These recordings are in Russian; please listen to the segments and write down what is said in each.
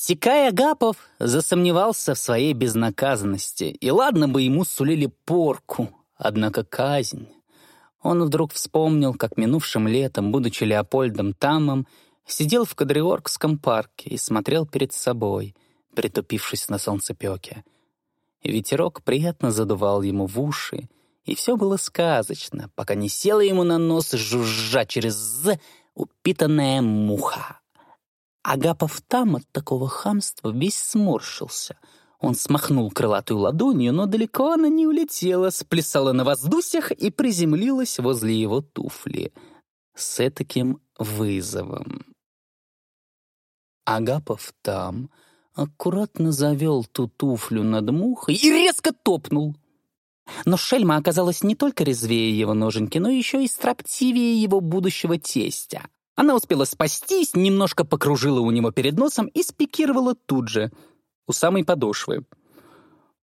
Тикай Агапов засомневался в своей безнаказанности, и ладно бы ему сулили порку, однако казнь. Он вдруг вспомнил, как минувшим летом, будучи Леопольдом Тамом, сидел в Кадриоргском парке и смотрел перед собой, притупившись на солнцепёке. Ветерок приятно задувал ему в уши, и все было сказочно, пока не села ему на нос жужжа через «з» упитанная муха. Агапов там от такого хамства весь сморщился. Он смахнул крылатую ладонью, но далеко она не улетела, сплясала на воздусях и приземлилась возле его туфли с таким вызовом. Агапов там аккуратно завел ту туфлю над мухой и резко топнул. Но шельма оказалась не только резвее его ноженьки, но еще и строптивее его будущего тестя. Она успела спастись, немножко покружила у него перед носом и спикировала тут же, у самой подошвы.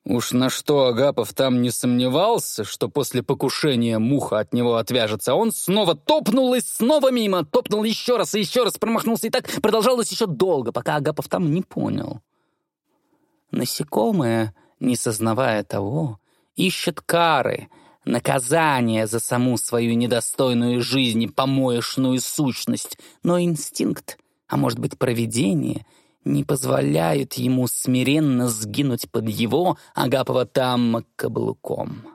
Уж на что Агапов там не сомневался, что после покушения муха от него отвяжется, он снова топнул и снова мимо, топнул еще раз и еще раз, промахнулся, и так продолжалось еще долго, пока Агапов там не понял. Насекомое, не сознавая того, ищет кары, наказание за саму свою недостойную жизни помоечную сущность, но инстинкт, а может быть провидение — не позволяют ему смиренно сгинуть под его Агапова там каблуком.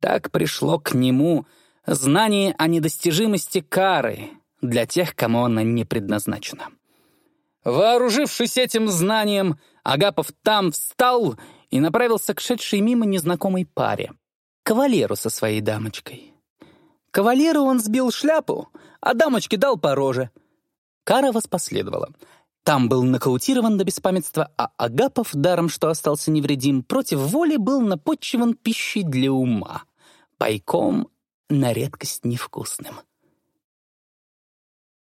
Так пришло к нему знание о недостижимости кары для тех, кому она не предназначена. Вооружившись этим знанием, Агапов там встал и направился к шедшей мимо незнакомой паре, кавалеру со своей дамочкой. Кавалеру он сбил шляпу, а дамочке дал по роже. Кара воспоследовала — там был нокаутирован до беспамятства, а Агапов, даром что остался невредим, против воли был напотчеван пищей для ума, пайком на редкость невкусным.